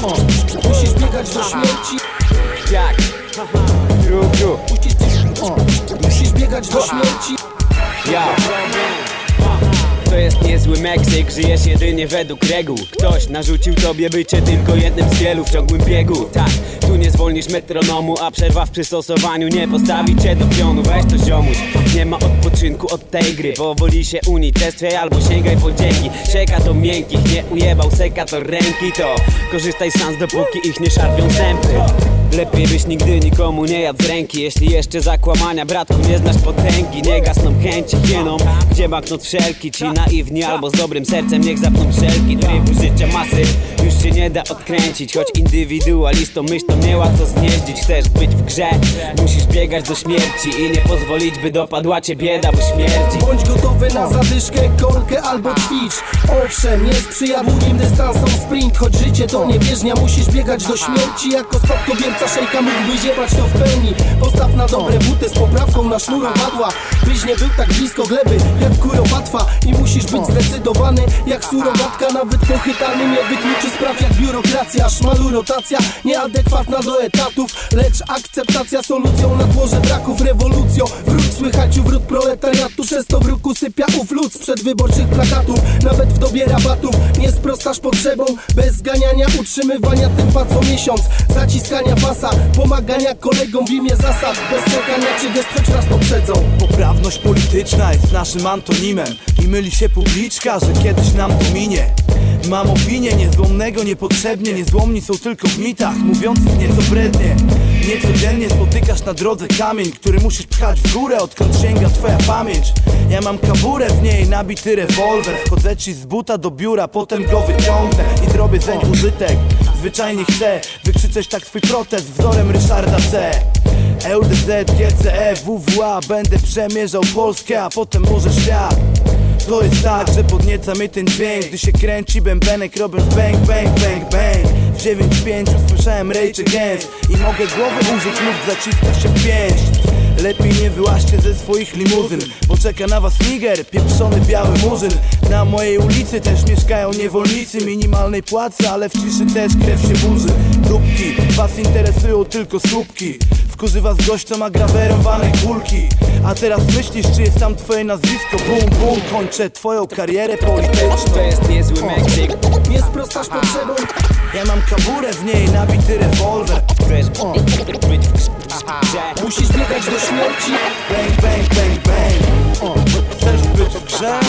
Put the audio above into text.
Musisz biegać do śmierci. Jak? Gru Musisz, biegać do śmierci. Ja to jest niezły Meksyk, żyjesz jedynie według reguł. Ktoś narzucił tobie bycie tylko jednym z wielu w ciągłym biegu. Tak, tu nie zwolnisz metronomu, a przerwa w przystosowaniu nie postawi cię do pionu. Weź to ziomuś, nie ma odpoczynku od tej gry. Powoli się unicestwiaj albo sięgaj po dzięki. Sieka to miękkich, nie ujebał seka to ręki. To korzystaj szans dopóki ich nie szarpią zęby Lepiej byś nigdy nikomu nie jadł z ręki Jeśli jeszcze zakłamania bratku nie znasz potęgi. Nie gasną chęci hieną Gdzie banknot wszelki Ci naiwni albo z dobrym sercem Niech zapną wszelki trybu życia masy Już się nie da odkręcić. Choć indywidualistą myślą niełatwo znieździć. Chcesz być w grze Musisz biegać do śmierci I nie pozwolić by dopadła cię bieda, bo śmierdzi. Bądź gotowy na zadyszkę, kolkę albo ćwicz. Owszem, nie sprzyja długim dystansom sprint Choć życie to nie bieżnia, musisz biegać do śmierci Jako spadkobierca szejka mógłby ziebać to w pełni. Postaw na dobre buty z poprawką na sznurowadła Byś nie był tak blisko gleby jak kuropatwa. I musisz być zdecydowany jak surogatka. Nawet pochytany nie wykluczy spraw jak biurokracja. Szmalu rotacja, nieadekwatna do etatów. Lecz akceptacja solucją na tłoże braków. Rewolucją, wrót słychać wrót proletariatu. Przez w ruku sypia ów lud z przedwyborczych plakatów. Nawet w dobie rabatów nie sprostasz potrzebom Bez zganiania, utrzymywania tempa co miesiąc. Zaciskania pasa, pomagania kolegom w imię zasad. Bez czekania czy gest choć raz poprzedzą. Poprawność polityczna jest naszym antonimem. I myli się publiczka, że kiedyś nam to minie Mam opinię niezłomnego niepotrzebnie Niezłomni są tylko w mitach, mówiących nieco brednie. Niecodziennie spotykasz na drodze kamień Który musisz pchać w górę, odkąd sięga twoja pamięć. Ja mam kaburę w niej, nabity rewolwer. Wchodzę ci z buta do biura, potem go wyciągnę I zrobię zeń użytek. Zwyczajnie chcę wykrzyczeć tak swój protest Wzorem Ryszarda C. LDZ, GCE, WWA Będę przemierzał Polskę, a potem może świat to jest tak, że podnieca ten dźwięk. Gdy się kręci bębenek robiąc bang, bang, bang, bang. W 9-5 usłyszałem Rage Against. I mogę głowy użyć lub zaciskać się w pięść. Lepiej nie wyłaźcie ze swoich limuzyn Bo czeka na was niger, pieprzony biały murzyn. Na mojej ulicy też mieszkają niewolnicy Minimalnej płacy, ale w ciszy też krew się burzy. Dupki, was interesują tylko słupki Wkurzy was gość, co ma grawerowane kulki. A teraz myślisz, czy jest tam twoje nazwisko? Bum, bum, kończę twoją karierę polityczną. To jest niezły Meksyk. Nie sprostasz potrzebom Ja mam kaburę w niej, nabity rewolwer. Musisz biegać do śmierci. Bang, bang, bang, bang. Chcesz być w grze?